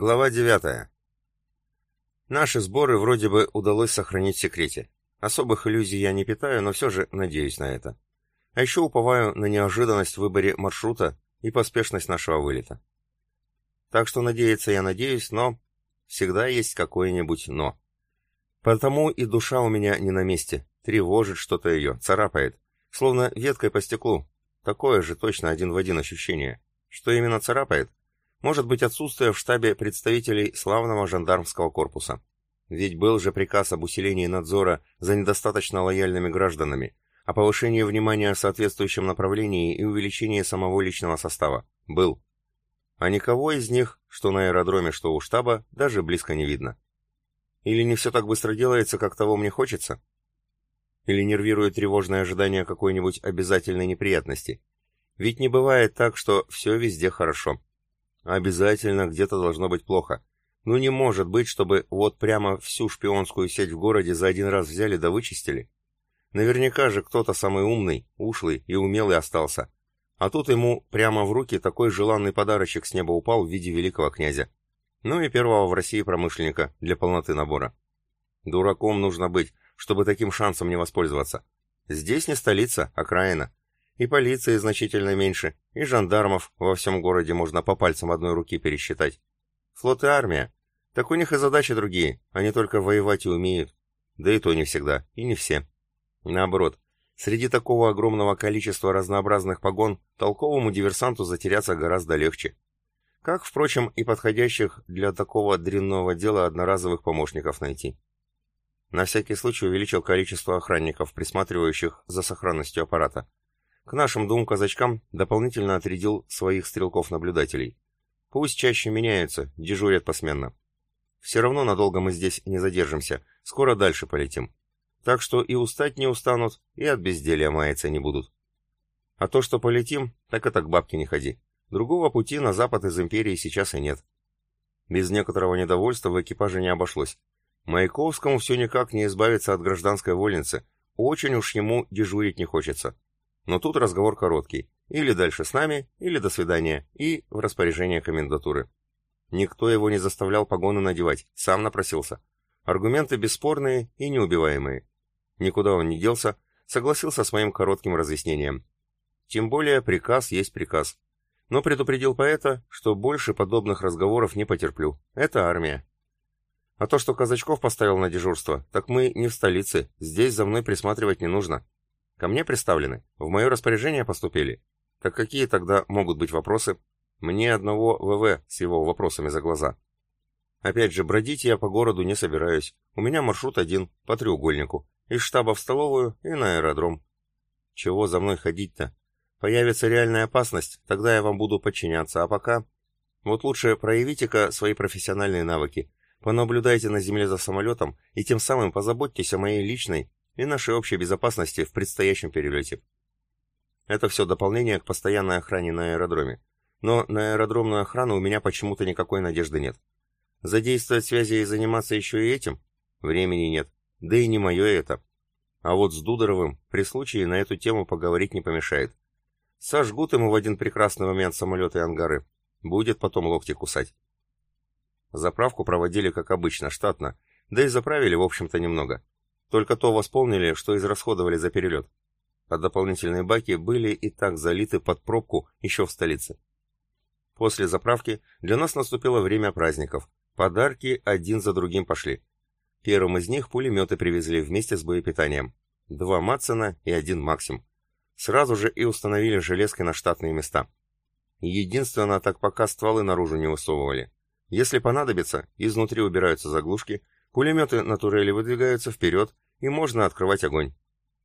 Глава 9. Наши сборы вроде бы удалось сохранить в секрете. Особых иллюзий я не питаю, но все же надеюсь на это. А еще уповаю на неожиданность в выборе маршрута и поспешность нашего вылета. Так что надеяться я надеюсь, но всегда есть какое-нибудь «но». Потому и душа у меня не на месте, тревожит что-то ее, царапает, словно веткой по стеклу. Такое же точно один в один ощущение. Что именно царапает? Может быть отсутствие в штабе представителей славного жандармского корпуса. Ведь был же приказ об усилении надзора за недостаточно лояльными гражданами, о повышении внимания в соответствующем направлении и увеличении самого личного состава. Был. А никого из них, что на аэродроме, что у штаба, даже близко не видно. Или не все так быстро делается, как того мне хочется? Или нервирует тревожное ожидание какой-нибудь обязательной неприятности? Ведь не бывает так, что все везде хорошо. Обязательно где-то должно быть плохо. Ну не может быть, чтобы вот прямо всю шпионскую сеть в городе за один раз взяли да вычистили. Наверняка же кто-то самый умный, ушлый и умелый остался. А тут ему прямо в руки такой желанный подарочек с неба упал в виде великого князя. Ну и первого в России промышленника для полноты набора. Дураком нужно быть, чтобы таким шансом не воспользоваться. Здесь не столица, а окраина. И полиции значительно меньше, и жандармов во всем городе можно по пальцам одной руки пересчитать. Флот и армия. Так у них и задачи другие, они только воевать и умеют. Да и то не всегда, и не все. Наоборот, среди такого огромного количества разнообразных погон толковому диверсанту затеряться гораздо легче. Как, впрочем, и подходящих для такого дрянного дела одноразовых помощников найти. На всякий случай увеличил количество охранников, присматривающих за сохранностью аппарата. К нашим двум казачкам дополнительно отрядил своих стрелков-наблюдателей. Пусть чаще меняются, дежурят посменно. Все равно надолго мы здесь не задержимся, скоро дальше полетим. Так что и устать не устанут, и от безделия маяться не будут. А то, что полетим, так это к бабке не ходи. Другого пути на запад из империи сейчас и нет. Без некоторого недовольства в экипаже не обошлось. Маяковскому все никак не избавиться от гражданской вольницы, очень уж ему дежурить не хочется. Но тут разговор короткий. Или дальше с нами, или до свидания, и в распоряжение комендатуры. Никто его не заставлял погоны надевать, сам напросился. Аргументы бесспорные и неубиваемые. Никуда он не делся, согласился с моим коротким разъяснением. Тем более приказ есть приказ. Но предупредил поэта, что больше подобных разговоров не потерплю. Это армия. А то, что Казачков поставил на дежурство, так мы не в столице, здесь за мной присматривать не нужно. Ко мне представлены, в мое распоряжение поступили. Так какие тогда могут быть вопросы? Мне одного ВВ с его вопросами за глаза. Опять же, бродить я по городу не собираюсь. У меня маршрут один, по треугольнику. Из штаба в столовую и на аэродром. Чего за мной ходить-то? Появится реальная опасность, тогда я вам буду подчиняться, а пока... Вот лучше проявите-ка свои профессиональные навыки. Понаблюдайте на земле за самолетом и тем самым позаботьтесь о моей личной и нашей общей безопасности в предстоящем перелете. Это все дополнение к постоянной охране на аэродроме. Но на аэродромную охрану у меня почему-то никакой надежды нет. Задействовать связи и заниматься еще и этим? Времени нет. Да и не мое это. А вот с Дудоровым при случае на эту тему поговорить не помешает. Сожгут ему в один прекрасный момент самолеты и ангары. Будет потом локти кусать. Заправку проводили как обычно, штатно, да и заправили, в общем-то, немного. Только то восполнили, что израсходовали за перелет. А дополнительные баки были и так залиты под пробку еще в столице. После заправки для нас наступило время праздников. Подарки один за другим пошли. Первым из них пулеметы привезли вместе с боепитанием. Два Матсона и один Максим. Сразу же и установили железки на штатные места. Единственное, так пока стволы наружу не высовывали. Если понадобится, изнутри убираются заглушки, Пулеметы на турели выдвигаются вперед, и можно открывать огонь.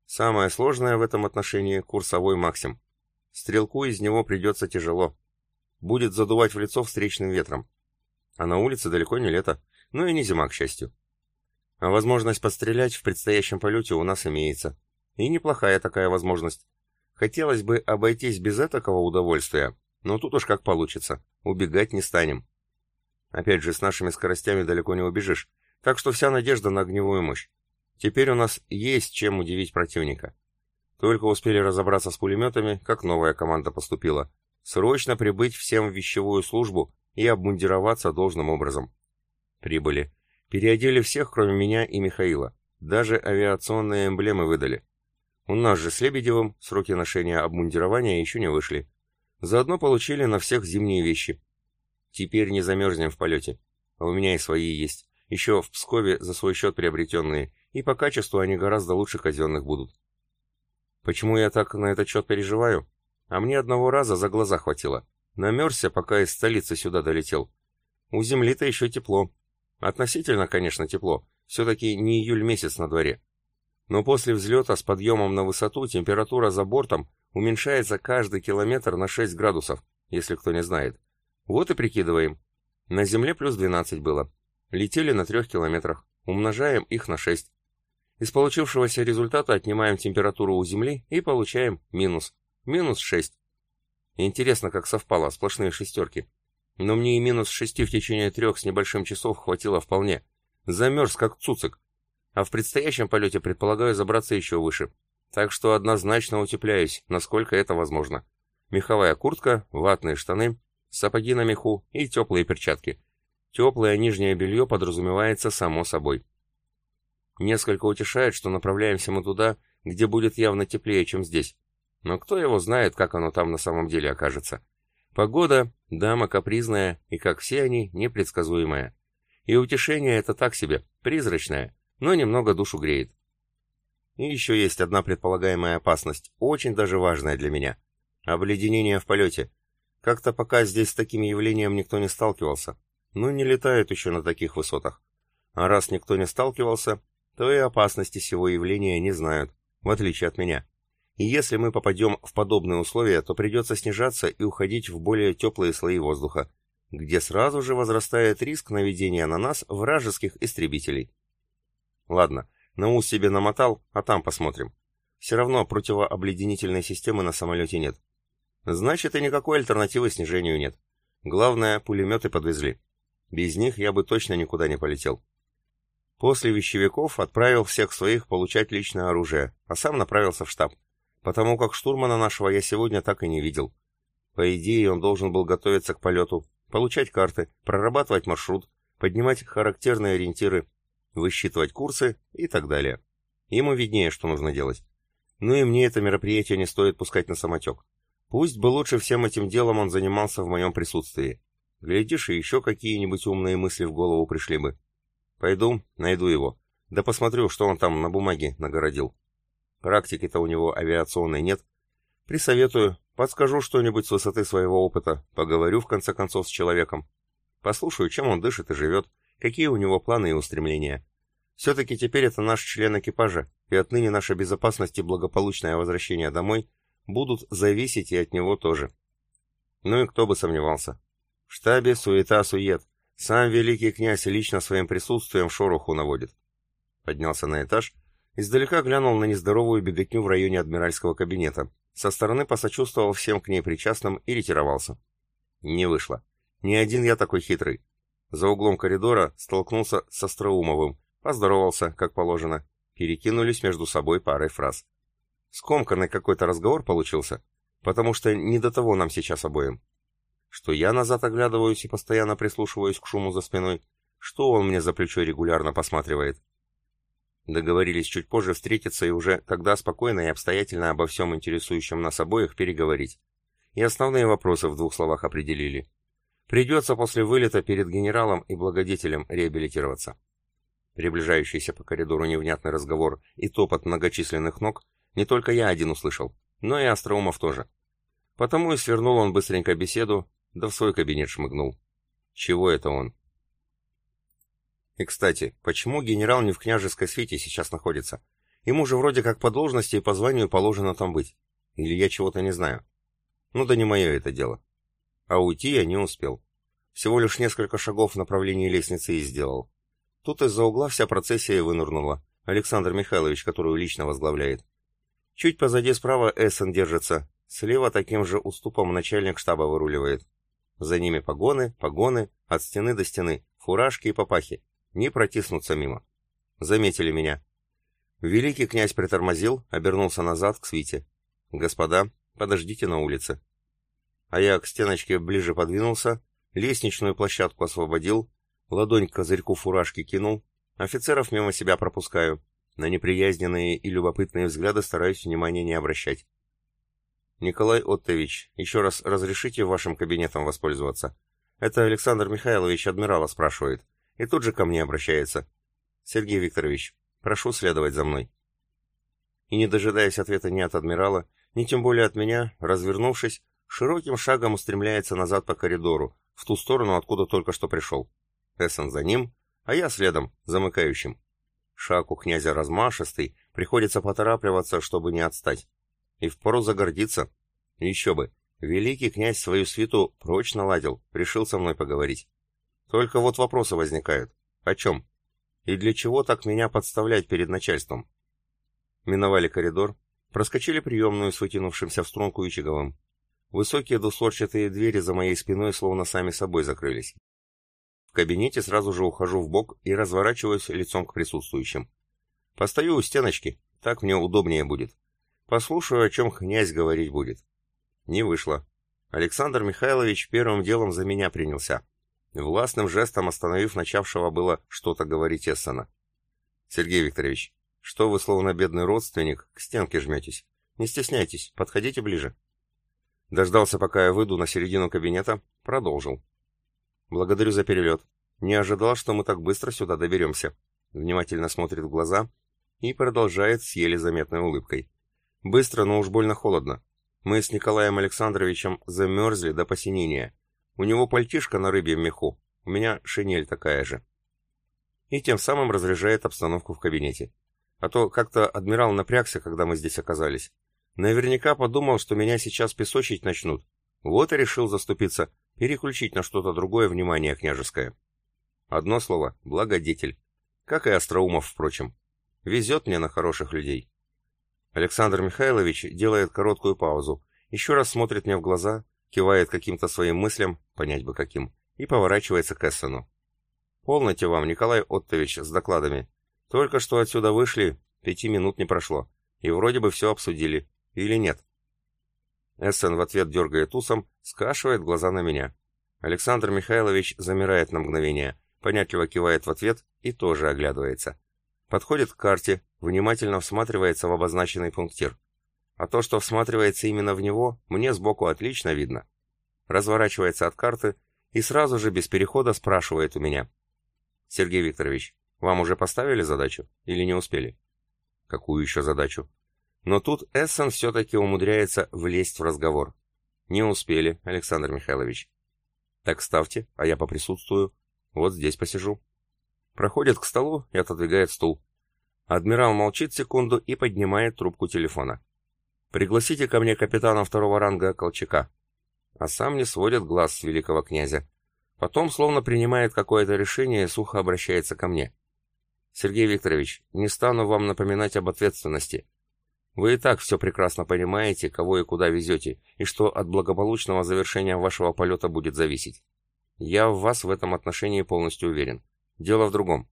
Самое сложное в этом отношении – курсовой максим. Стрелку из него придется тяжело. Будет задувать в лицо встречным ветром. А на улице далеко не лето, но и не зима, к счастью. А возможность подстрелять в предстоящем полете у нас имеется. И неплохая такая возможность. Хотелось бы обойтись без этого удовольствия, но тут уж как получится. Убегать не станем. Опять же, с нашими скоростями далеко не убежишь, так что вся надежда на огневую мощь. Теперь у нас есть чем удивить противника. Только успели разобраться с пулеметами, как новая команда поступила. Срочно прибыть всем в вещевую службу и обмундироваться должным образом. Прибыли. Переодели всех, кроме меня и Михаила. Даже авиационные эмблемы выдали. У нас же с Лебедевым сроки ношения обмундирования еще не вышли. Заодно получили на всех зимние вещи. Теперь не замерзнем в полете. А у меня и свои есть. Еще в Пскове за свой счет приобретенные. И по качеству они гораздо лучше казенных будут. Почему я так на этот счет переживаю? А мне одного раза за глаза хватило. Намерзся, пока из столицы сюда долетел. У земли-то еще тепло. Относительно, конечно, тепло. Все-таки не июль месяц на дворе. Но после взлета с подъемом на высоту температура за бортом уменьшается каждый километр на 6 градусов, если кто не знает. Вот и прикидываем. На Земле плюс 12 было. Летели на 3 километрах. Умножаем их на 6. Из получившегося результата отнимаем температуру у Земли и получаем минус. Минус 6. Интересно, как совпало, сплошные шестерки. Но мне и минус 6 в течение трех с небольшим часов хватило вполне. Замерз, как цуцик. А в предстоящем полете предполагаю забраться еще выше. Так что однозначно утепляюсь, насколько это возможно. Меховая куртка, ватные штаны, сапоги на меху и теплые перчатки. Теплое нижнее белье подразумевается само собой. Несколько утешает, что направляемся мы туда, где будет явно теплее, чем здесь. Но кто его знает, как оно там на самом деле окажется. Погода — дама капризная, и, как все они, непредсказуемая. И утешение это так себе, призрачное, но немного душу греет. И еще есть одна предполагаемая опасность, очень даже важная для меня. Обледенение в полете. Как-то пока здесь с таким явлением никто не сталкивался. Ну, не летают еще на таких высотах. А раз никто не сталкивался, то и опасности сего явления не знают, в отличие от меня. И если мы попадем в подобные условия, то придется снижаться и уходить в более теплые слои воздуха, где сразу же возрастает риск наведения на нас вражеских истребителей. Ладно, на ус себе намотал, а там посмотрим. Все равно противообледенительной системы на самолете нет. Значит, и никакой альтернативы снижению нет. Главное, пулеметы подвезли. Без них я бы точно никуда не полетел. После вещевиков отправил всех своих получать личное оружие, а сам направился в штаб, потому как штурмана нашего я сегодня так и не видел. По идее, он должен был готовиться к полету, получать карты, прорабатывать маршрут, поднимать характерные ориентиры, высчитывать курсы и так далее. Ему виднее, что нужно делать. Ну и мне это мероприятие не стоит пускать на самотек. Пусть бы лучше всем этим делом он занимался в моем присутствии. Глядишь, и еще какие-нибудь умные мысли в голову пришли бы. Пойду, найду его. Да посмотрю, что он там на бумаге нагородил. Практики-то у него авиационной нет. Присоветую, Подскажу что-нибудь с высоты своего опыта, поговорю в конце концов с человеком. Послушаю, чем он дышит и живет, какие у него планы и устремления. Все-таки теперь это наш член экипажа, и отныне наша безопасность и благополучное возвращение домой будут зависеть и от него тоже. Ну и кто бы сомневался. Штабе суета-сует. Сам великий князь лично своим присутствием шороху наводит. Поднялся на этаж, издалека глянул на нездоровую беготню в районе адмиральского кабинета, со стороны посочувствовал всем к ней причастным и ретировался. Не вышло. Не один я такой хитрый. За углом коридора столкнулся с Остроумовым, поздоровался, как положено, перекинулись между собой парой фраз. Скомканный какой-то разговор получился, потому что не до того нам сейчас обоим. Что я назад оглядываюсь и постоянно прислушиваюсь к шуму за спиной, что он мне за плечо регулярно посматривает. Договорились чуть позже встретиться и уже тогда спокойно и обстоятельно обо всем интересующем нас обоих переговорить. И основные вопросы в двух словах определили. Придется после вылета перед генералом и благодетелем реабилитироваться. Приближающийся по коридору невнятный разговор и топот многочисленных ног не только я один услышал, но и Остроумов тоже. Потому и свернул он быстренько беседу, да в свой кабинет шмыгнул. Чего это он? И, кстати, почему генерал не в княжеской свите сейчас находится? Ему же вроде как по должности и по званию положено там быть. Или я чего-то не знаю? Ну да не мое это дело. А уйти я не успел. Всего лишь несколько шагов в направлении лестницы и сделал. Тут из-за угла вся процессия вынырнула. Александр Михайлович, которую лично возглавляет. Чуть позади справа Эссен держится. Слева таким же уступом начальник штаба выруливает. За ними погоны, погоны, от стены до стены, фуражки и папахи не протиснуться мимо. Заметили меня. Великий князь притормозил, обернулся назад к свите. «Господа, подождите на улице». А я к стеночке ближе подвинулся, лестничную площадку освободил, ладонь к козырьку фуражки кинул, офицеров мимо себя пропускаю, на неприязненные и любопытные взгляды стараюсь внимания не обращать. Николай Оттович, еще раз разрешите вашим кабинетом воспользоваться? Это Александр Михайлович адмирала спрашивает, и тут же ко мне обращается. Сергей Викторович, прошу следовать за мной. И не дожидаясь ответа ни от адмирала, ни тем более от меня, развернувшись, широким шагом устремляется назад по коридору, в ту сторону, откуда только что пришел. Эссен за ним, а я следом, замыкающим. Шаг у князя размашистый, приходится поторапливаться, чтобы не отстать. И впору загордиться. Еще бы, великий князь свою свиту прочно ладил, решил со мной поговорить. Только вот вопросы возникают. О чем? И для чего так меня подставлять перед начальством? Миновали коридор, проскочили приемную с вытянувшимся в струнку Ичиговым. Высокие двустворчатые двери за моей спиной словно сами собой закрылись. В кабинете сразу же ухожу в бок и разворачиваюсь лицом к присутствующим. Постою у стеночки, так мне удобнее будет. Послушаю, о чем князь говорить будет. Не вышло. Александр Михайлович первым делом за меня принялся, властным жестом остановив начавшего было что-то говорить Эссена. «Сергей Викторович, что вы, словно бедный родственник, к стенке жметесь? Не стесняйтесь, подходите ближе». Дождался, пока я выйду на середину кабинета, продолжил. Благодарю за перелет. Не ожидал, что мы так быстро сюда доберемся. Внимательно смотрит в глаза и продолжает с еле заметной улыбкой. Быстро, но уж больно холодно. Мы с Николаем Александровичем замерзли до посинения. У него пальтишко на рыбьем меху, у меня шинель такая же. И тем самым разряжает обстановку в кабинете. А то как-то адмирал напрягся, когда мы здесь оказались. Наверняка подумал, что меня сейчас песочить начнут. Вот и решил заступиться, переключить на что-то другое внимание княжеское. Одно слово — благодетель. Как и Остроумов, впрочем. Везет мне на хороших людей. Александр Михайлович делает короткую паузу, еще раз смотрит мне в глаза, кивает каким-то своим мыслям, понять бы каким, и поворачивается к Эссену. «Полноте вам, Николай Оттович, с докладами. Только что отсюда вышли, пяти минут не прошло, и вроде бы все обсудили. Или нет?» Эссен в ответ дергает усом, скашивает глаза на меня. Александр Михайлович замирает на мгновение, понятливо кивает в ответ и тоже оглядывается. Подходит к карте, внимательно всматривается в обозначенный пунктир. А то, что всматривается именно в него, мне сбоку отлично видно. Разворачивается от карты и сразу же без перехода спрашивает у меня. «Сергей Викторович, вам уже поставили задачу или не успели?» «Какую еще задачу?» Но тут Эссен все-таки умудряется влезть в разговор. Не успели, Александр Михайлович. Так ставьте, а я поприсутствую. Вот здесь посижу. Проходит к столу и отодвигает стул. Адмирал молчит секунду и поднимает трубку телефона. «Пригласите ко мне капитана второго ранга Колчака». А сам не сводит глаз с великого князя. Потом словно принимает какое-то решение сухо обращается ко мне. «Сергей Викторович, не стану вам напоминать об ответственности. Вы и так все прекрасно понимаете, кого и куда везете, и что от благополучного завершения вашего полета будет зависеть. Я в вас в этом отношении полностью уверен. Дело в другом.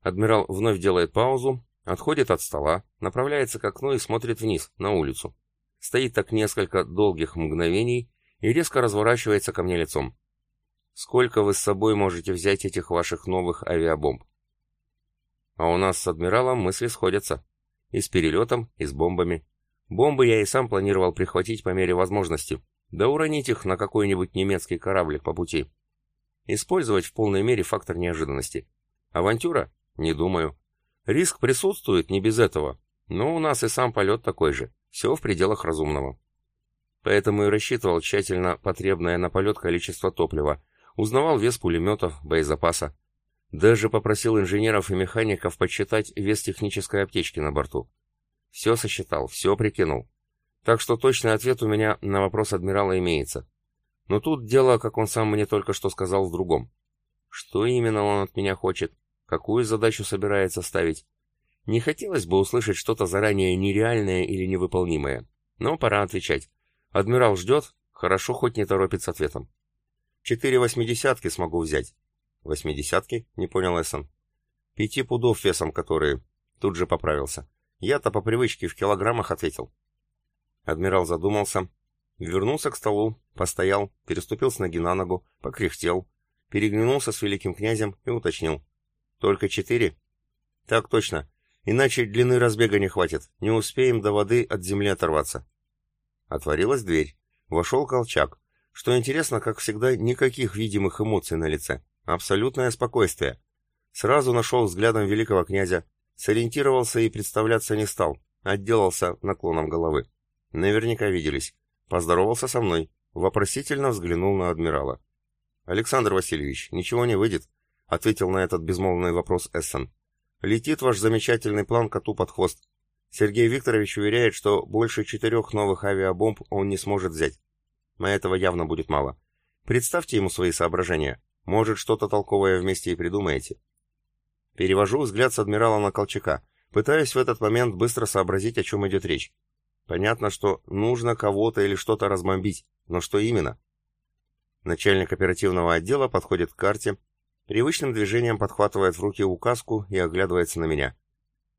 Адмирал вновь делает паузу, отходит от стола, направляется к окну и смотрит вниз, на улицу. Стоит так несколько долгих мгновений и резко разворачивается ко мне лицом. Сколько вы с собой можете взять этих ваших новых авиабомб? А у нас с адмиралом мысли сходятся. И с перелетом, и с бомбами. Бомбы я и сам планировал прихватить по мере возможности, да уронить их на какой-нибудь немецкий кораблик по пути. Использовать в полной мере фактор неожиданности. Авантюра? Не думаю. Риск присутствует не без этого, но у нас и сам полет такой же. Все в пределах разумного. Поэтому и рассчитывал тщательно потребное на полет количество топлива, узнавал вес пулеметов, боезапаса, даже попросил инженеров и механиков подсчитать вес технической аптечки на борту. Все сосчитал, все прикинул. Так что точный ответ у меня на вопрос адмирала имеется. Но тут дело, как он сам мне только что сказал, в другом. Что именно он от меня хочет? Какую задачу собирается ставить? Не хотелось бы услышать что-то заранее нереальное или невыполнимое. Но пора отвечать. Адмирал ждет, хорошо хоть не торопит с ответом. Четыре восьмидесятки смогу взять. «Восьмидесятки?» — не понял Эссон. «Пяти пудов весом которые...» Тут же поправился. «Я-то по привычке в килограммах ответил». Адмирал задумался, Вернулся к столу, постоял, переступил с ноги на ногу, покряхтел, переглянулся с великим князем и уточнил. «Только четыре?» «Так точно. Иначе длины разбега не хватит. Не успеем до воды от земли оторваться». Отворилась дверь. Вошел Колчак. Что интересно, как всегда, никаких видимых эмоций на лице. Абсолютное спокойствие. Сразу нашел взглядом великого князя, сориентировался и представляться не стал, отделался наклоном головы. Наверняка виделись. Поздоровался со мной, вопросительно взглянул на адмирала. «Александр Васильевич, ничего не выйдет», — ответил на этот безмолвный вопрос Эссен. «Летит ваш замечательный план коту под хвост. Сергей Викторович уверяет, что больше четырех новых авиабомб он не сможет взять. Но этого явно будет мало. Представьте ему свои соображения. Может, что-то толковое вместе и придумаете. Перевожу взгляд с адмирала на Колчака, пытаясь в этот момент быстро сообразить, о чем идет речь. Понятно, что нужно кого-то или что-то разбомбить, но что именно? Начальник оперативного отдела подходит к карте, привычным движением подхватывает в руки указку и оглядывается на меня.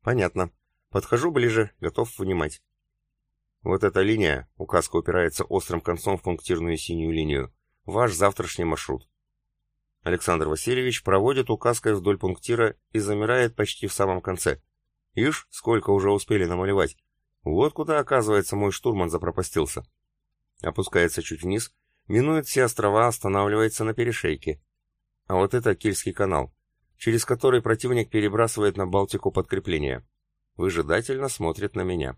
Понятно. Подхожу ближе, готов внимать. Вот эта линия, указка упирается острым концом в пунктирную синюю линию, ваш завтрашний маршрут. Александр Васильевич проводит указкой вдоль пунктира и замирает почти в самом конце. Ишь, сколько уже успели намалевать. Вот куда, оказывается, мой штурман запропастился. Опускается чуть вниз, минует все острова, останавливается на перешейке. А вот это Кильский канал, через который противник перебрасывает на Балтику подкрепление. Выжидательно смотрит на меня.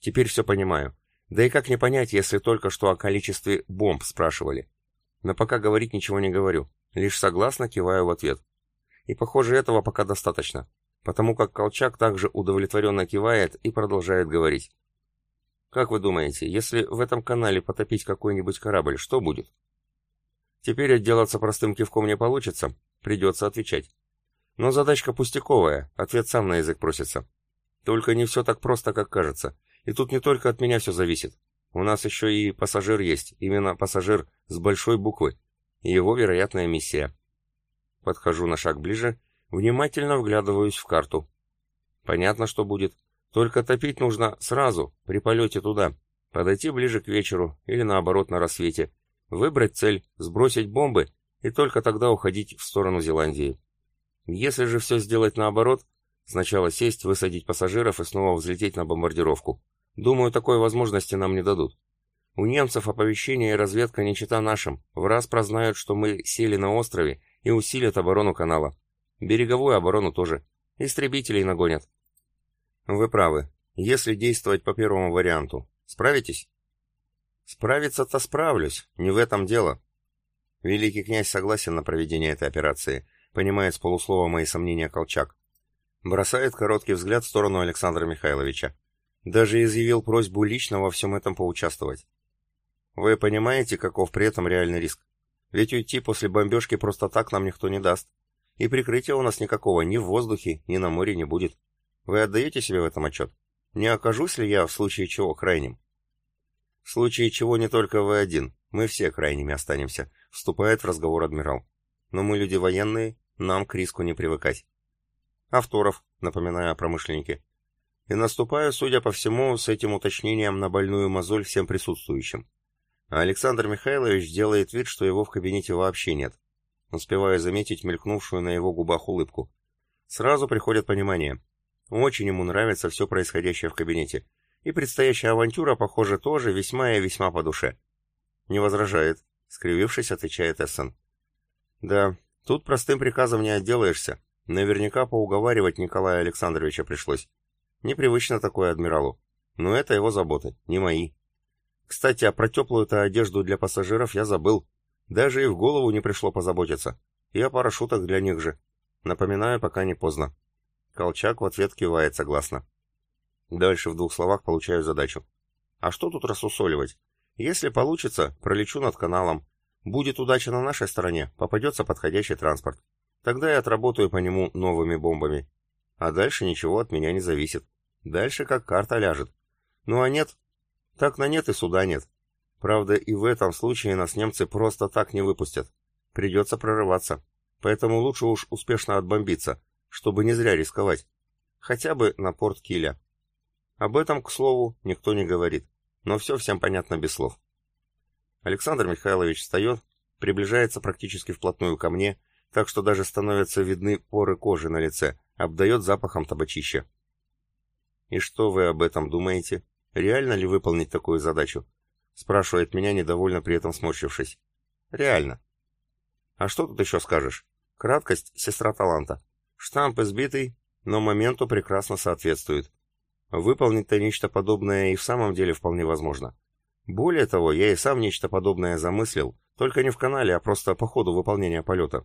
Теперь все понимаю. Да и как не понять, если только что о количестве бомб спрашивали. Но пока говорить ничего не говорю, лишь согласно киваю в ответ. И похоже этого пока достаточно, потому как Колчак также удовлетворенно кивает и продолжает говорить. Как вы думаете, если в этом канале потопить какой-нибудь корабль, что будет? Теперь отделаться простым кивком не получится, придется отвечать. Но задачка пустяковая, ответ сам на язык просится. Только не все так просто, как кажется. И тут не только от меня все зависит. У нас еще и пассажир есть, именно пассажир с большой буквы. Его вероятная миссия. Подхожу на шаг ближе, внимательно вглядываюсь в карту. Понятно, что будет. Только топить нужно сразу, при полете туда. Подойти ближе к вечеру или наоборот на рассвете. Выбрать цель, сбросить бомбы и только тогда уходить в сторону Зеландии. Если же все сделать наоборот, сначала сесть, высадить пассажиров и снова взлететь на бомбардировку. Думаю, такой возможности нам не дадут. У немцев оповещение и разведка не чита нашим. В раз прознают, что мы сели на острове и усилят оборону канала. Береговую оборону тоже. Истребителей нагонят. Вы правы. Если действовать по первому варианту, справитесь? Справиться-то справлюсь, не в этом дело. Великий князь согласен на проведение этой операции, понимает с полуслова мои сомнения Колчак. Бросает короткий взгляд в сторону Александра Михайловича. Даже изъявил просьбу лично во всем этом поучаствовать. Вы понимаете, каков при этом реальный риск? Ведь уйти после бомбежки просто так нам никто не даст. И прикрытия у нас никакого ни в воздухе, ни на море не будет. Вы отдаете себе в этом отчет? Не окажусь ли я в случае чего крайним? В случае чего не только вы один, мы все крайними останемся, вступает в разговор адмирал. Но мы люди военные, нам к риску не привыкать. Авторов, напоминаю о промышленнике, и наступаю, судя по всему, с этим уточнением на больную мозоль всем присутствующим. А Александр Михайлович делает вид, что его в кабинете вообще нет. Успеваю заметить мелькнувшую на его губах улыбку. Сразу приходит понимание. Очень ему нравится все происходящее в кабинете. И предстоящая авантюра, похоже, тоже весьма и весьма по душе. Не возражает, скривившись, отвечает Эссен. Да, тут простым приказом не отделаешься. Наверняка поуговаривать Николая Александровича пришлось. Непривычно такое адмиралу. Но это его заботы, не мои. Кстати, а про теплую-то одежду для пассажиров я забыл. Даже и в голову не пришло позаботиться. И о парашютах для них же. Напоминаю, пока не поздно. Колчак в ответ кивает согласно. Дальше в двух словах получаю задачу. А что тут рассусоливать? Если получится, пролечу над каналом. Будет удача на нашей стороне, попадется подходящий транспорт. Тогда я отработаю по нему новыми бомбами. А дальше ничего от меня не зависит. Дальше как карта ляжет. Ну а нет, так на нет и суда нет. Правда, и в этом случае нас немцы просто так не выпустят. Придется прорываться. Поэтому лучше уж успешно отбомбиться, чтобы не зря рисковать. Хотя бы на порт Киля. Об этом, к слову, никто не говорит. но все всем понятно без слов. Александр Михайлович встает, приближается практически вплотную ко мне, так что даже становятся видны поры кожи на лице, обдает запахом табачища. «И что вы об этом думаете? Реально ли выполнить такую задачу?» Спрашивает меня, недовольно при этом сморщившись. «Реально». «А что тут еще скажешь? Краткость — сестра таланта. Штамп избитый, но моменту прекрасно соответствует. Выполнить-то нечто подобное и в самом деле вполне возможно. Более того, я и сам нечто подобное замыслил, только не в канале, а просто по ходу выполнения полета.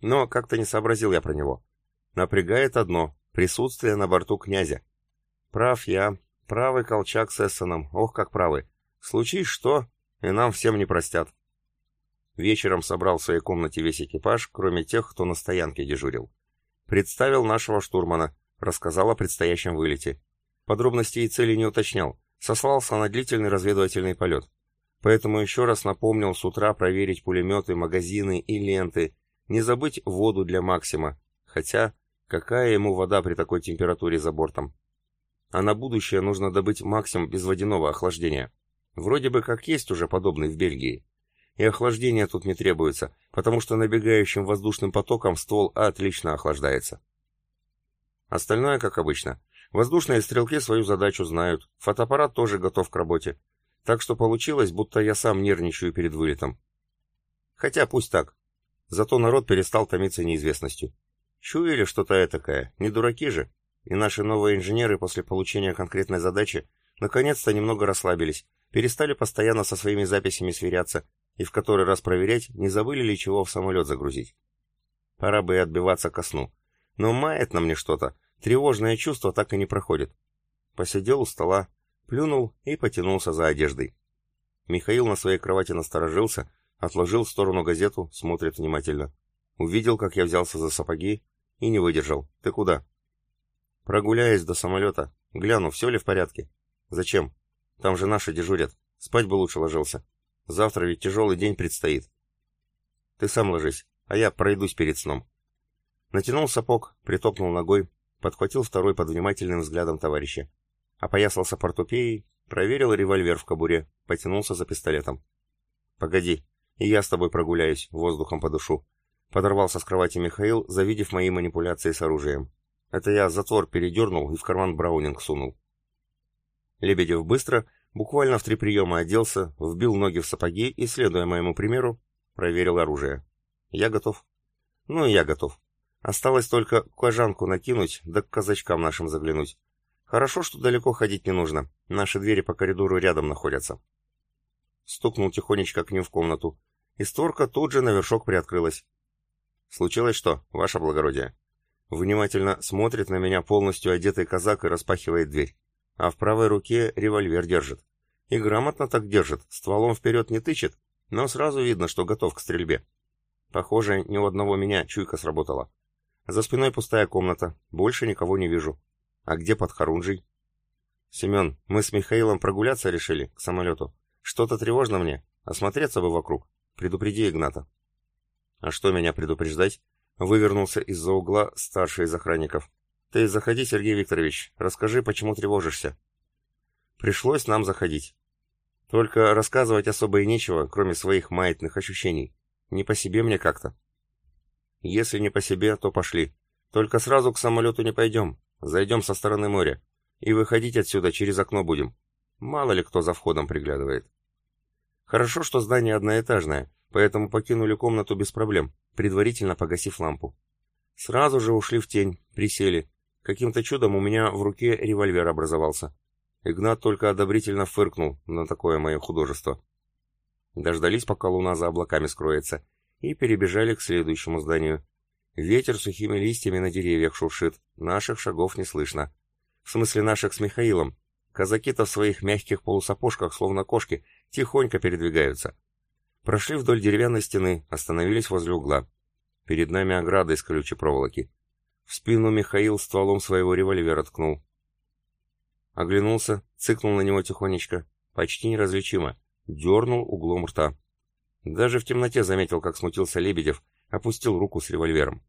Но как-то не сообразил я про него. Напрягает одно — присутствие на борту князя. Прав я, правый колчак с Эссеном, ох, как правый. Случись что, и нам всем не простят. Вечером собрал в своей комнате весь экипаж, кроме тех, кто на стоянке дежурил. Представил нашего штурмана, рассказал о предстоящем вылете. Подробностей и цели не уточнял, сослался на длительный разведывательный полет. Поэтому еще раз напомнил с утра проверить пулеметы, магазины и ленты, не забыть воду для Максима, хотя какая ему вода при такой температуре за бортом. А на будущее нужно добыть Максим без водяного охлаждения. Вроде бы как есть уже подобный в Бельгии. И охлаждение тут не требуется, потому что набегающим воздушным потоком ствол отлично охлаждается. Остальное, как обычно. Воздушные стрелки свою задачу знают, фотоаппарат тоже готов к работе. Так что получилось, будто я сам нервничаю перед вылетом. Хотя пусть так. Зато народ перестал томиться неизвестностью. Чуяли что-то этакое, не дураки же. И наши новые инженеры после получения конкретной задачи наконец-то немного расслабились, перестали постоянно со своими записями сверяться и в который раз проверять, не забыли ли чего в самолет загрузить. Пора бы и отбиваться ко сну. Но мает на мне что-то, тревожное чувство так и не проходит. Посидел у стола, плюнул и потянулся за одеждой. Михаил на своей кровати насторожился, отложил в сторону газету, смотрит внимательно. Увидел, как я взялся за сапоги и не выдержал. «Ты куда?» «Прогуляюсь до самолета. Гляну, все ли в порядке?» «Зачем? Там же наши дежурят. Спать бы лучше ложился. Завтра ведь тяжелый день предстоит. Ты сам ложись, а я пройдусь перед сном. Натянул сапог, притопнул ногой, подхватил второй под внимательным взглядом товарища. Опоясался портупеей, проверил револьвер в кобуре, потянулся за пистолетом. «Погоди, и я с тобой прогуляюсь, воздухом подушу». Подорвался с кровати Михаил, завидев мои манипуляции с оружием. Это я затвор передернул и в карман Браунинг сунул. Лебедев быстро, буквально в три приема оделся, вбил ноги в сапоги и, следуя моему примеру, проверил оружие. Я готов. Ну и я готов. Осталось только кожанку накинуть, да к казачкам нашим заглянуть. Хорошо, что далеко ходить не нужно. Наши двери по коридору рядом находятся. Стукнул тихонечко к ним в комнату, и створка тут же на вершок приоткрылась. Случилось что, ваше благородие? Внимательно смотрит на меня полностью одетый казак и распахивает дверь а в правой руке револьвер держит. И грамотно так держит, стволом вперед не тычет, но сразу видно, что готов к стрельбе. Похоже, ни у одного меня чуйка сработала. За спиной пустая комната, больше никого не вижу. А где подхорунжий? Семен, мы с Михаилом прогуляться решили, к самолету. Что-то тревожно мне, осмотреться бы вокруг. Предупреди Игната. А что меня предупреждать? Вывернулся из-за угла старший из охранников. Ты заходи, Сергей Викторович, расскажи, почему тревожишься. Пришлось нам заходить. Только рассказывать особо и нечего, кроме своих маятных ощущений. Не по себе мне как-то. Если не по себе, то пошли. Только сразу к самолету не пойдем. Зайдем со стороны моря. И выходить отсюда через окно будем. Мало ли кто за входом приглядывает. Хорошо, что здание одноэтажное, поэтому покинули комнату без проблем, предварительно погасив лампу. Сразу же ушли в тень, присели, Каким-то чудом у меня в руке револьвер образовался. Игнат только одобрительно фыркнул на такое мое художество. Дождались, пока луна за облаками скроется, и перебежали к следующему зданию. Ветер сухими листьями на деревьях шуршит, наших шагов не слышно. В смысле наших с Михаилом. Казаки-то в своих мягких полусапожках, словно кошки, тихонько передвигаются. Прошли вдоль деревянной стены, остановились возле угла. Перед нами ограда из колючей проволоки. В спину Михаил стволом своего револьвера ткнул. Оглянулся, цыкнул на него тихонечко, почти неразличимо, дернул углом рта. Даже в темноте заметил, как смутился Лебедев, опустил руку с револьвером.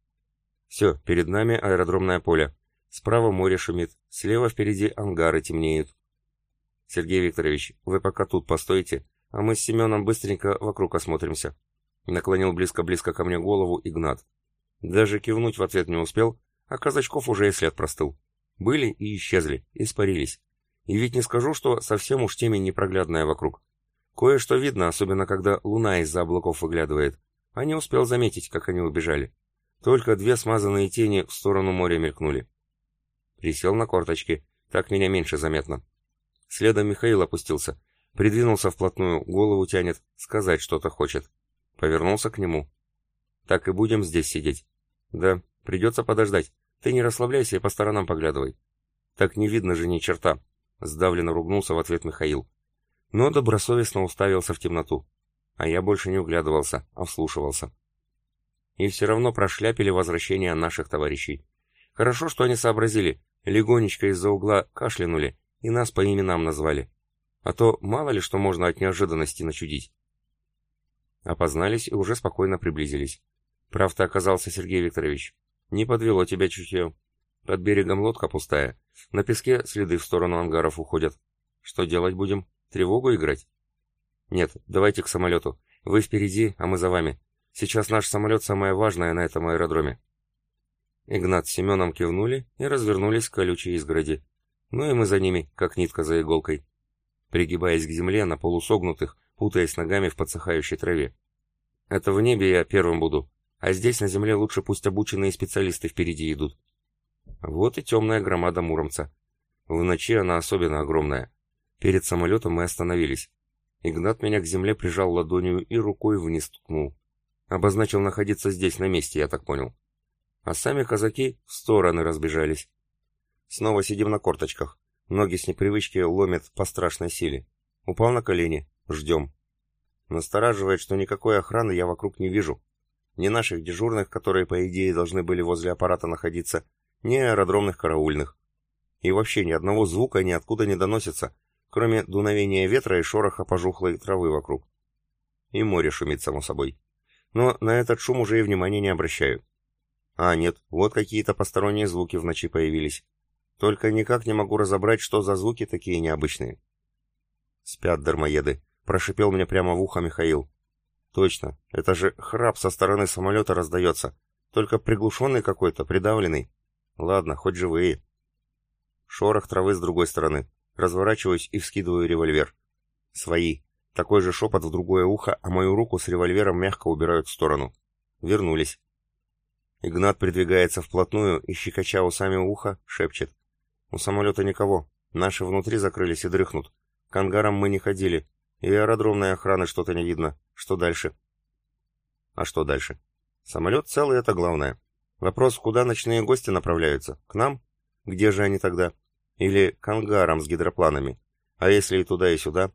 Все, перед нами аэродромное поле. Справа море шумит, слева впереди ангары темнеют. Сергей Викторович, вы пока тут постойте, а мы с Семеном быстренько вокруг осмотримся. Наклонил близко-близко ко мне голову Игнат. Даже кивнуть в ответ не успел, а казачков уже и след простыл. Были и исчезли, испарились. И ведь не скажу, что совсем уж темень непроглядная вокруг. Кое-что видно, особенно когда луна из-за облаков выглядывает. А не успел заметить, как они убежали. Только две смазанные тени в сторону моря мелькнули. Присел на корточки, так меня меньше заметно. Следом Михаил опустился, придвинулся вплотную, голову тянет, сказать что-то хочет. Повернулся к нему. Так и будем здесь сидеть. Да, придется подождать. Ты не расслабляйся и по сторонам поглядывай. Так не видно же ни черта. Сдавленно ругнулся в ответ Михаил. Но добросовестно уставился в темноту. А я больше не углядывался, а вслушивался. И все равно прошляпили возвращение наших товарищей. Хорошо, что они сообразили, легонечко из-за угла кашлянули и нас по именам назвали. А то мало ли что можно от неожиданности начудить. Опознались и уже спокойно приблизились. Прав-то оказался Сергей Викторович. Не подвело тебя чутье. Под берегом лодка пустая. На песке следы в сторону ангаров уходят. Что делать будем? Тревогу играть? Нет, давайте к самолету. Вы впереди, а мы за вами. Сейчас наш самолет самое важное на этом аэродроме. Игнат с Семеном кивнули и развернулись к колючей изгороди. Ну и мы за ними, как нитка за иголкой. Пригибаясь к земле на полусогнутых, путаясь ногами в подсыхающей траве. Это в небе я первым буду, а здесь на земле лучше пусть обученные специалисты впереди идут. Вот и темная громада Муромца. В ночи она особенно огромная. Перед самолетом мы остановились. Игнат меня к земле прижал ладонью и рукой вниз ткнул. Обозначил находиться здесь, на месте, я так понял. А сами казаки в стороны разбежались. Снова сидим на корточках. Ноги с непривычки ломят по страшной силе. Упал на колени. Ждем. Настораживает, что никакой охраны я вокруг не вижу. Ни наших дежурных, которые, по идее, должны были возле аппарата находиться, ни аэродромных караульных. И вообще ни одного звука ниоткуда не доносится, кроме дуновения ветра и шороха пожухлой травы вокруг. И море шумит, само собой. Но на этот шум уже и внимания не обращаю. А, нет, вот какие-то посторонние звуки в ночи появились. Только никак не могу разобрать, что за звуки такие необычные. Спят дармоеды, прошипел мне прямо в ухо Михаил. Точно, это же храп со стороны самолета раздается, только приглушенный какой-то, придавленный. Ладно, хоть живые. Шорох травы с другой стороны. Разворачиваюсь и вскидываю револьвер. Свои. Такой же шепот в другое ухо, а мою руку с револьвером мягко убирают в сторону. Вернулись. Игнат придвигается вплотную и, щекоча усами уха, шепчет. У самолета никого. Наши внутри закрылись и дрыхнут. К ангарам мы не ходили. И аэродромной охраны что-то не видно. Что дальше? А что дальше? Самолет целый, это главное. Вопрос, куда ночные гости направляются? К нам? Где же они тогда? Или к ангарам с гидропланами? А если и туда, и сюда?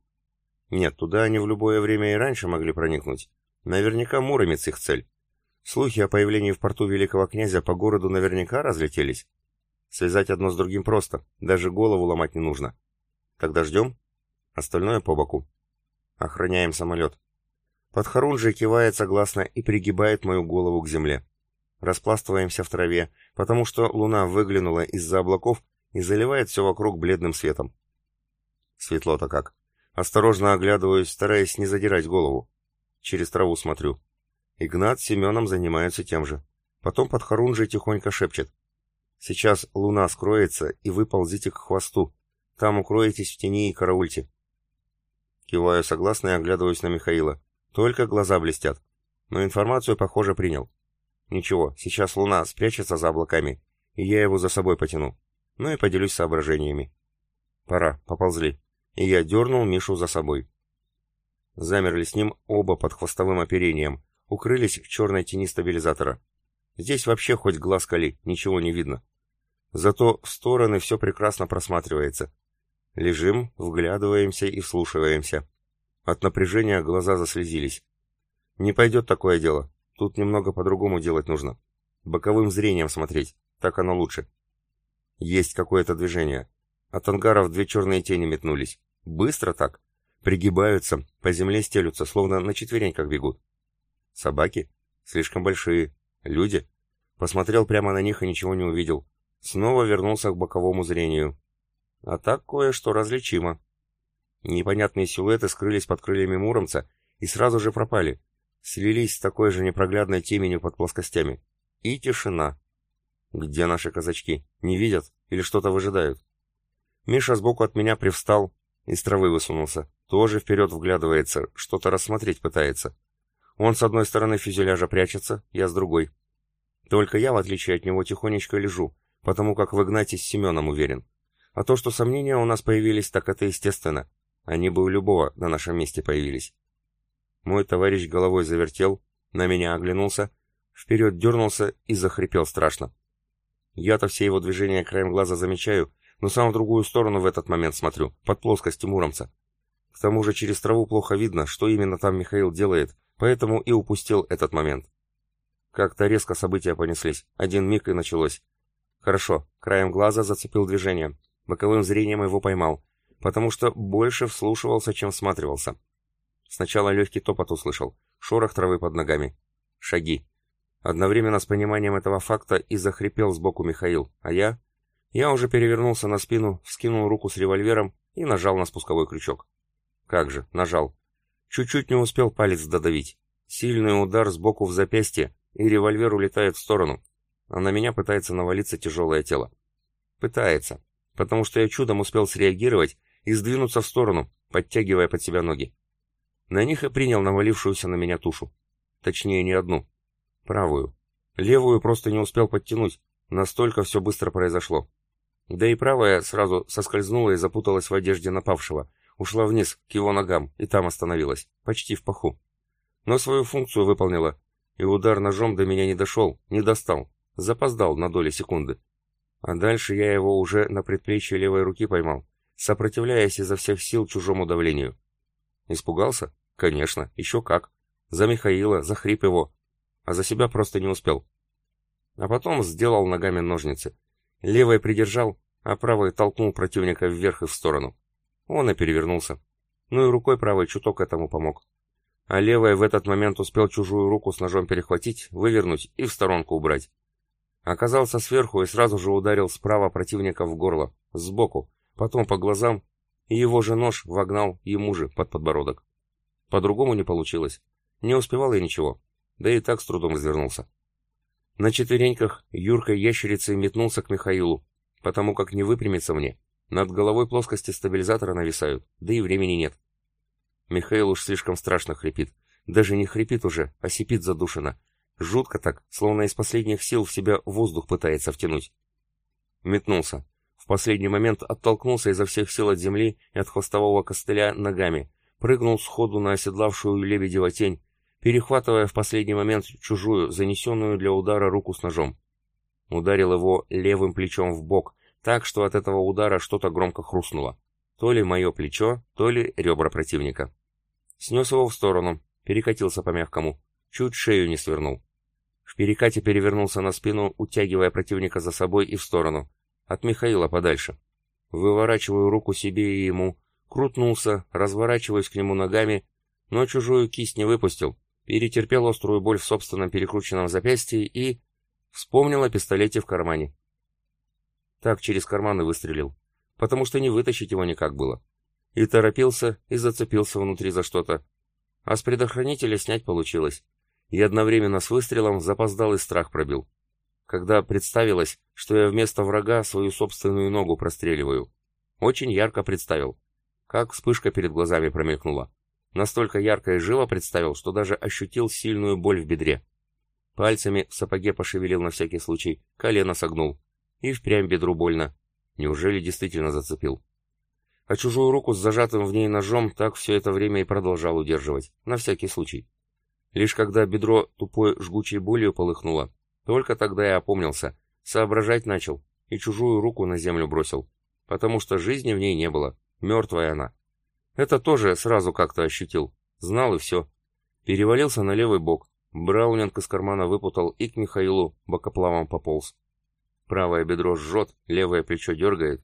Нет, туда они в любое время и раньше могли проникнуть. Наверняка Муромец их цель. Слухи о появлении в порту великого князя по городу наверняка разлетелись. Связать одно с другим просто, даже голову ломать не нужно. Тогда ждем? Остальное по боку. Охраняем самолет. Подхорунжий кивает согласно и пригибает мою голову к земле. Распластываемся в траве, потому что луна выглянула из-за облаков и заливает все вокруг бледным светом. Светло-то как. Осторожно оглядываюсь, стараясь не задирать голову. Через траву смотрю. Игнат с Семеном занимаются тем же. Потом подхорунжий тихонько шепчет. Сейчас луна скроется, и вы ползите к хвосту. Там укроетесь в тени и караульте. Киваю согласно и оглядываюсь на Михаила. Только глаза блестят. Но информацию, похоже, принял. Ничего, сейчас луна спрячется за облаками, и я его за собой потяну. Ну и поделюсь соображениями. Пора, поползли. И я дернул Мишу за собой. Замерли с ним оба под хвостовым оперением, укрылись в черной тени стабилизатора. Здесь вообще хоть глаз кали, ничего не видно. Зато в стороны все прекрасно просматривается. Лежим, вглядываемся и вслушиваемся. От напряжения глаза заслезились. Не пойдет такое дело. Тут немного по-другому делать нужно. Боковым зрением смотреть. Так оно лучше. Есть какое-то движение. От ангаров две черные тени метнулись. Быстро так. Пригибаются, по земле стелются, словно на четвереньках бегут. Собаки? Слишком большие. Люди? Посмотрел прямо на них и ничего не увидел. Снова вернулся к боковому зрению. А так кое-что различимо. Непонятные силуэты скрылись под крыльями Муромца и сразу же пропали, слились с такой же непроглядной теменью под плоскостями. И тишина. Где наши казачки? Не видят или что-то выжидают? Миша сбоку от меня привстал, из травы высунулся. Тоже вперед вглядывается, что-то рассмотреть пытается. Он с одной стороны фюзеляжа прячется, я с другой. Только я, в отличие от него, тихонечко лежу, потому как в Игнате с Семеном уверен. А то, что сомнения у нас появились, так это естественно. Они бы у любого на нашем месте появились. Мой товарищ головой завертел, на меня оглянулся, вперед дернулся и захрипел страшно. Я-то все его движения краем глаза замечаю, но сам в другую сторону в этот момент смотрю, под плоскостью Муромца. К тому же через траву плохо видно, что именно там Михаил делает, поэтому и упустил этот момент. Как-то резко события понеслись, один миг и началось. Хорошо, краем глаза зацепил движение, боковым зрением его поймал, потому что больше вслушивался, чем всматривался. Сначала легкий топот услышал, шорох травы под ногами. Шаги. Одновременно с пониманием этого факта и захрипел сбоку Михаил, а я... Я уже перевернулся на спину, вскинул руку с револьвером и нажал на спусковой крючок. Как же, нажал. Чуть-чуть не успел палец додавить. Сильный удар сбоку в запястье, и револьвер улетает в сторону, а на меня пытается навалиться тяжелое тело. Пытается, потому что я чудом успел среагировать и сдвинуться в сторону, подтягивая под себя ноги. На них и принял навалившуюся на меня тушу. Точнее, не одну. Правую. Левую просто не успел подтянуть, настолько все быстро произошло. Да и правая сразу соскользнула и запуталась в одежде напавшего, ушла вниз, к его ногам, и там остановилась, почти в паху. Но свою функцию выполнила, и удар ножом до меня не дошел, не достал, запоздал на доли секунды. А дальше я его уже на предплечье левой руки поймал, сопротивляясь изо всех сил чужому давлению. Испугался? Конечно, еще как. За Михаила, за хрип его, а за себя просто не успел. А потом сделал ногами ножницы, Левой придержал, а правой толкнул противника вверх и в сторону. Он и перевернулся. Ну и рукой правой чуток этому помог. А левой в этот момент успел чужую руку с ножом перехватить, вывернуть и в сторонку убрать. Оказался сверху и сразу же ударил справа противника в горло, сбоку, потом по глазам, и его же нож вогнал ему же под подбородок. По-другому не получилось. Не успевал я ничего, да и так с трудом извернулся. На четвереньках Юрка ящерицей метнулся к Михаилу, потому как не выпрямится мне. Над головой плоскости стабилизатора нависают, да и времени нет. Михаил уж слишком страшно хрипит. Даже не хрипит уже, а сипит задушенно. Жутко так, словно из последних сил в себя воздух пытается втянуть. Метнулся. В последний момент оттолкнулся изо всех сил от земли и от хвостового костыля ногами, прыгнул сходу на оседлавшую лебедева тень, перехватывая в последний момент чужую, занесенную для удара руку с ножом. Ударил его левым плечом в бок, так что от этого удара что-то громко хрустнуло. То ли мое плечо, то ли ребра противника. Снес его в сторону, перекатился по мягкому, чуть шею не свернул. В перекате перевернулся на спину, утягивая противника за собой и в сторону. От Михаила подальше. Выворачиваю руку себе и ему, крутнулся, разворачиваюсь к нему ногами, но чужую кисть не выпустил, перетерпел острую боль в собственном перекрученном запястье и... Вспомнил о пистолете в кармане. Так через карманы выстрелил, потому что не вытащить его никак было. И торопился, и зацепился внутри за что-то. А с предохранителя снять получилось. И одновременно с выстрелом запоздалый страх пробил. Когда представилось, что я вместо врага свою собственную ногу простреливаю. Очень ярко представил. Как вспышка перед глазами промелькнула. Настолько ярко и живо представил, что даже ощутил сильную боль в бедре. Пальцами в сапоге пошевелил на всякий случай, колено согнул. И впрямь бедру больно. Неужели действительно зацепил? А чужую руку с зажатым в ней ножом так все это время и продолжал удерживать, на всякий случай. Лишь когда бедро тупой жгучей болью полыхнуло, только тогда я опомнился, соображать начал и чужую руку на землю бросил, потому что жизни в ней не было, мертвая она. Это тоже сразу как-то ощутил. Знал и все. Перевалился на левый бок. Браунинг из кармана выпутал и к Михаилу бокоплавом пополз. Правое бедро жжет, левое плечо дергает.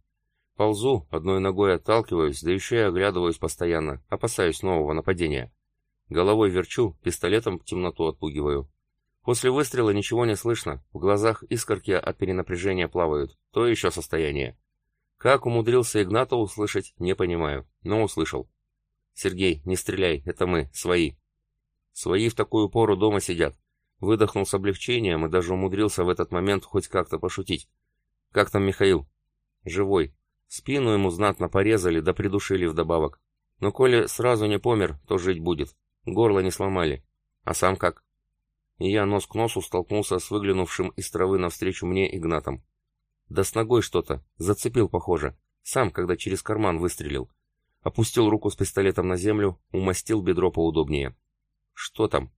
Ползу, одной ногой отталкиваюсь, да еще и оглядываюсь постоянно, опасаюсь нового нападения. Головой верчу, пистолетом темноту отпугиваю. После выстрела ничего не слышно, в глазах искорки от перенапряжения плавают, то еще состояние. Как умудрился Игната услышать, не понимаю. но услышал. «Сергей, не стреляй, это мы, свои». Свои в такую пору дома сидят. Выдохнул с облегчением и даже умудрился в этот момент хоть как-то пошутить. «Как там Михаил?» «Живой. Спину ему знатно порезали, да придушили вдобавок. Но коли сразу не помер, то жить будет. Горло не сломали. А сам как?» И я нос к носу столкнулся с выглянувшим из травы навстречу мне Игнатом. Да с ногой что-то. Зацепил, похоже. Сам, когда через карман выстрелил. Опустил руку с пистолетом на землю, умастил бедро поудобнее. Что там?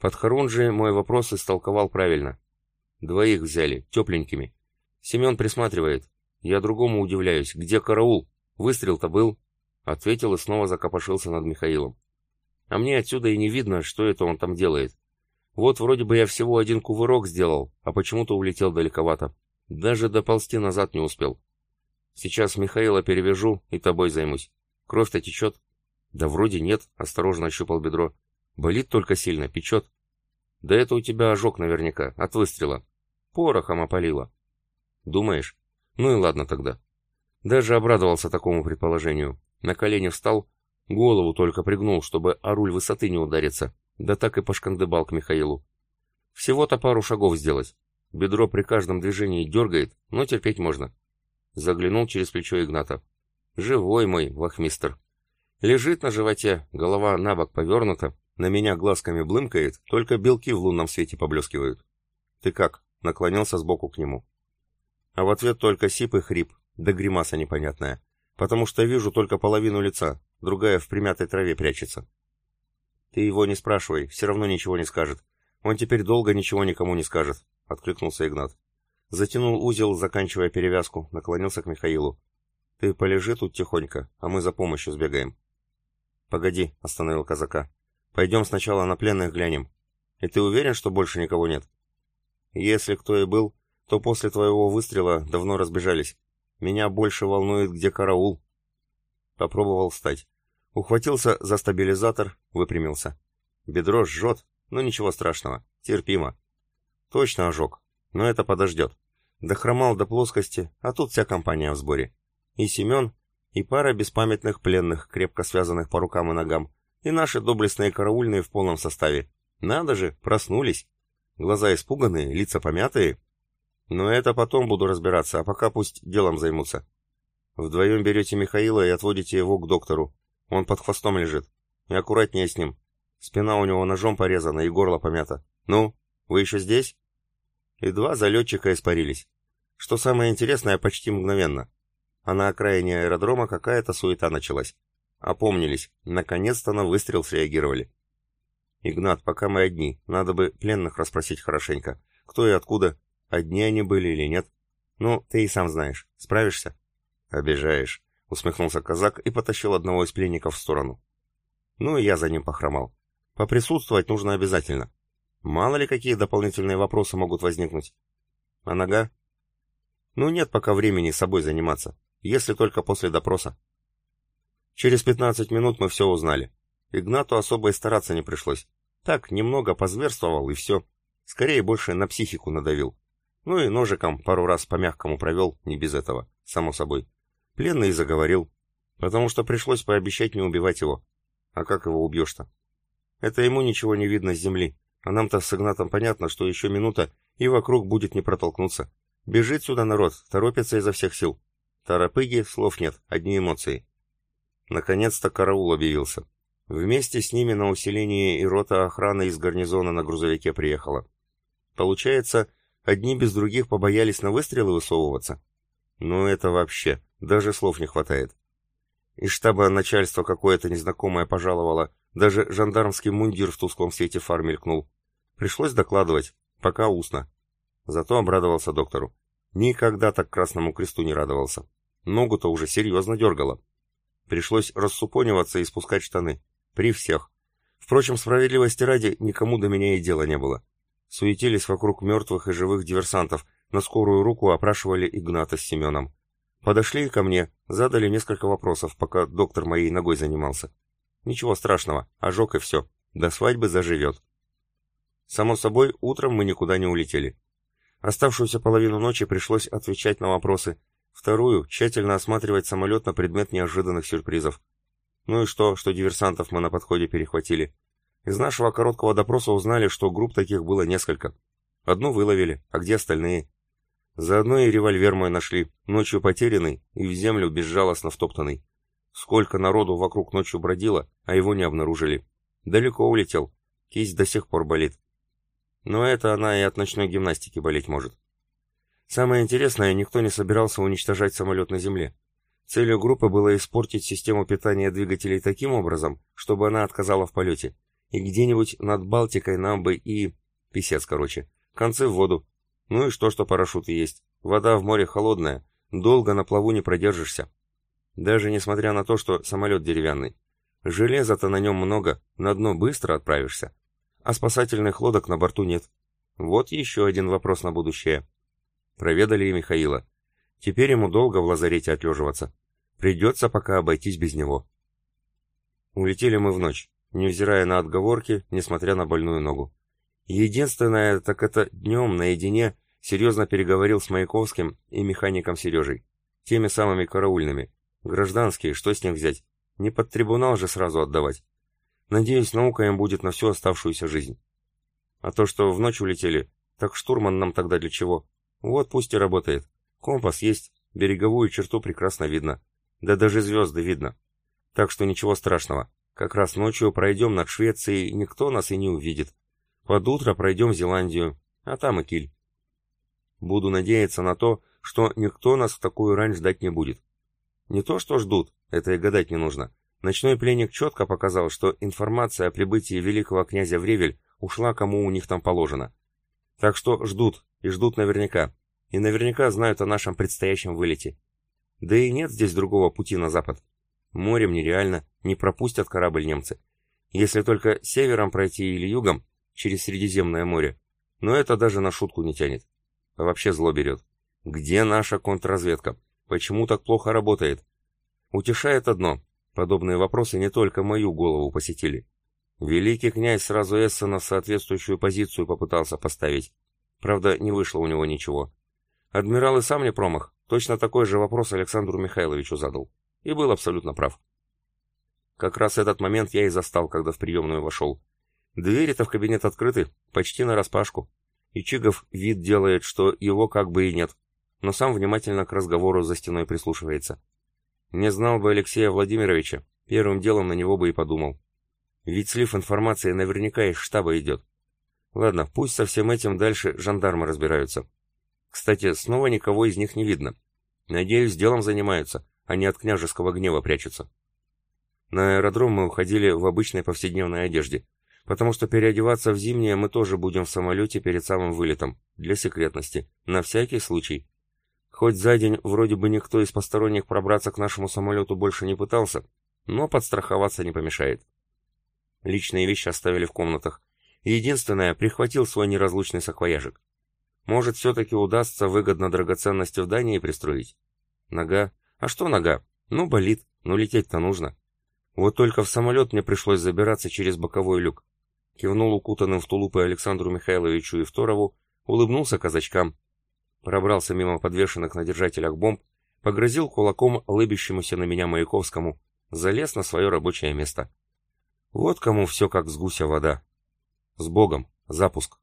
Подхорунжи мой вопрос истолковал правильно. Двоих взяли, тепленькими. Семен присматривает. Я другому удивляюсь. Где караул? Выстрел-то был. Ответил и снова закопошился над Михаилом. А мне отсюда и не видно, что это он там делает. Вот вроде бы я всего один кувырок сделал, а почему-то улетел далековато. Даже доползти назад не успел. Сейчас Михаила перевяжу и тобой займусь. Кровь-то течет. Да вроде нет, осторожно ощупал бедро. Болит только сильно, печет. Да это у тебя ожог наверняка, от выстрела. Порохом опалило. Думаешь? Ну и ладно тогда. Даже обрадовался такому предположению. На колени встал, голову только пригнул, чтобы о руль высоты не удариться. Да так и пошкандыбал к Михаилу. Всего-то пару шагов сделать. Бедро при каждом движении дергает, но терпеть можно. Заглянул через плечо Игната. Живой мой, вахмистр. Лежит на животе, голова на бок повернута, на меня глазками блымкает, только белки в лунном свете поблескивают. «Ты как?» — наклонился сбоку к нему. А в ответ только сип и хрип, да гримаса непонятная, потому что вижу только половину лица, другая в примятой траве прячется. «Ты его не спрашивай, все равно ничего не скажет. Он теперь долго ничего никому не скажет», — откликнулся Игнат. Затянул узел, заканчивая перевязку, наклонился к Михаилу. «Ты полежи тут тихонько, а мы за помощью сбегаем». «Погоди», — остановил казака. Пойдем сначала на пленных глянем. И ты уверен, что больше никого нет? Если кто и был, то после твоего выстрела давно разбежались. Меня больше волнует, где караул. Попробовал встать. Ухватился за стабилизатор, выпрямился. Бедро жжет, но ничего страшного, терпимо. Точно ожог, но это подождет. Дохромал до плоскости, а тут вся компания в сборе. И Семен, и пара беспамятных пленных, крепко связанных по рукам и ногам, и наши доблестные караульные в полном составе. Надо же, проснулись. Глаза испуганные, лица помятые. Но это потом буду разбираться, а пока пусть делом займутся. Вдвоем берете Михаила и отводите его к доктору. Он под хвостом лежит. И аккуратнее с ним. Спина у него ножом порезана и горло помято. Ну, вы еще здесь? И два залетчика испарились. Что самое интересное, почти мгновенно. А на окраине аэродрома какая-то суета началась. Опомнились. Наконец-то на выстрел среагировали. «Игнат, пока мы одни, надо бы пленных расспросить хорошенько. Кто и откуда? Одни они были или нет? Ну, ты и сам знаешь. Справишься?» «Обижаешь», — усмехнулся казак и потащил одного из пленников в сторону. Ну и я за ним похромал. Поприсутствовать нужно обязательно. Мало ли какие дополнительные вопросы могут возникнуть. А нога? Ну нет пока времени собой заниматься, если только после допроса. Через 15 минут мы все узнали. Игнату особо и стараться не пришлось. Так, немного позверствовал и все. Скорее больше на психику надавил. Ну и ножиком пару раз по-мягкому провел, не без этого, само собой. Пленный заговорил, потому что пришлось пообещать не убивать его. А как его убьешь-то? Это ему ничего не видно с земли, а нам-то с Игнатом понятно, что еще минута, и вокруг будет не протолкнуться. Бежит сюда народ, торопится изо всех сил. Торопыги, слов нет, одни эмоции. Наконец-то караул объявился. Вместе с ними на усиление и рота охраны из гарнизона на грузовике приехала. Получается, одни без других побоялись на выстрелы высовываться? Ну это вообще, даже слов не хватает. Из штаба начальство какое-то незнакомое пожаловало, даже жандармский мундир в тусклом свете фар мелькнул. Пришлось докладывать, пока устно. Зато обрадовался доктору. Никогда так Красному Кресту не радовался. Ногу-то уже серьезно дергало. Пришлось рассупониваться и спускать штаны. При всех. Впрочем, справедливости ради, никому до меня и дела не было. Суетились вокруг мертвых и живых диверсантов, на скорую руку опрашивали Игната с Семеном. Подошли ко мне, задали несколько вопросов, пока доктор моей ногой занимался. Ничего страшного, ожог и все. До свадьбы заживет. Само собой, утром мы никуда не улетели. Оставшуюся половину ночи пришлось отвечать на вопросы, Вторую — тщательно осматривать самолет на предмет неожиданных сюрпризов. Ну и что, что диверсантов мы на подходе перехватили? Из нашего короткого допроса узнали, что групп таких было несколько. Одну выловили, а где остальные? Заодно и револьвер мой нашли, ночью потерянный и в землю безжалостно втоптанный. Сколько народу вокруг ночью бродило, а его не обнаружили. Далеко улетел. Кисть до сих пор болит. Но это она и от ночной гимнастики болеть может. Самое интересное, никто не собирался уничтожать самолет на земле. Целью группы было испортить систему питания двигателей таким образом, чтобы она отказала в полете. И где-нибудь над Балтикой нам бы и... Писец, короче. Концы в воду. Ну и что, что парашюты есть. Вода в море холодная. Долго на плаву не продержишься. Даже несмотря на то, что самолет деревянный. Железа-то на нем много, на дно быстро отправишься. А спасательных лодок на борту нет. Вот еще один вопрос на будущее. Проведали и Михаила. Теперь ему долго в лазарете отлеживаться. Придется пока обойтись без него. Улетели мы в ночь, невзирая на отговорки, несмотря на больную ногу. Единственное, так это днем наедине серьезно переговорил с Маяковским и механиком Сережей. Теми самыми караульными. Гражданские, что с них взять? Не под трибунал же сразу отдавать. Надеюсь, наука им будет на всю оставшуюся жизнь. А то, что в ночь улетели, так штурман нам тогда для чего? Вот пусть и работает. Компас есть, береговую черту прекрасно видно. Да даже звезды видно. Так что ничего страшного. Как раз ночью пройдем над Швецией, никто нас и не увидит. Под утро пройдем Зеландию, а там и киль. Буду надеяться на то, что никто нас в такую рань ждать не будет. Не то, что ждут, это и гадать не нужно. Ночной пленник четко показал, что информация о прибытии великого князя в Ревель ушла кому у них там положено. Так что ждут, и ждут наверняка. И наверняка знают о нашем предстоящем вылете. Да и нет здесь другого пути на запад. Морем нереально, не пропустят корабль немцы. Если только севером пройти или югом, через Средиземное море. Но это даже на шутку не тянет. А вообще зло берет. Где наша контрразведка? Почему так плохо работает? Утешает одно. Подобные вопросы не только мою голову посетили. Великий князь сразу Эссена в соответствующую позицию попытался поставить. Правда, не вышло у него ничего. Адмирал и сам не промах. Точно такой же вопрос Александру Михайловичу задал. И был абсолютно прав. Как раз этот момент я и застал, когда в приемную вошел. Двери-то в кабинет открыты, почти нараспашку. И Чигов вид делает, что его как бы и нет, но сам внимательно к разговору за стеной прислушивается. Не знал бы Алексея Владимировича, первым делом на него бы и подумал. Ведь слив информации наверняка из штаба идет. Ладно, пусть со всем этим дальше жандармы разбираются. Кстати, снова никого из них не видно. Надеюсь, делом занимаются, а не от княжеского гнева прячутся. На аэродром мы уходили в обычной повседневной одежде, потому что переодеваться в зимнее мы тоже будем в самолете перед самым вылетом, для секретности, на всякий случай. Хоть за день вроде бы никто из посторонних пробраться к нашему самолету больше не пытался, но подстраховаться не помешает. Личные вещи оставили в комнатах. Единственное, прихватил свой неразлучный саквояжик. Может, все-таки удастся выгодно драгоценности в Дании пристроить? Нога? А что нога? Ну, болит, но лететь-то нужно. Вот только в самолет мне пришлось забираться через боковой люк. Кивнул укутанным в тулупы Александру Михайловичу и Второву, улыбнулся казачкам. Пробрался мимо подвешенных на держателях бомб, погрозил кулаком лыбящемуся на меня Маяковскому, залез на свое рабочее место. Вот кому все как с гуся вода. С Богом. Запуск.